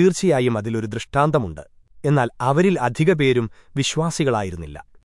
തീർച്ചയായും അതിലൊരു ദൃഷ്ടാന്തമുണ്ട്. എന്നാൽ അവരിൽ അധിക പേരും വിശ്വാസികളായിരുന്നില്ല.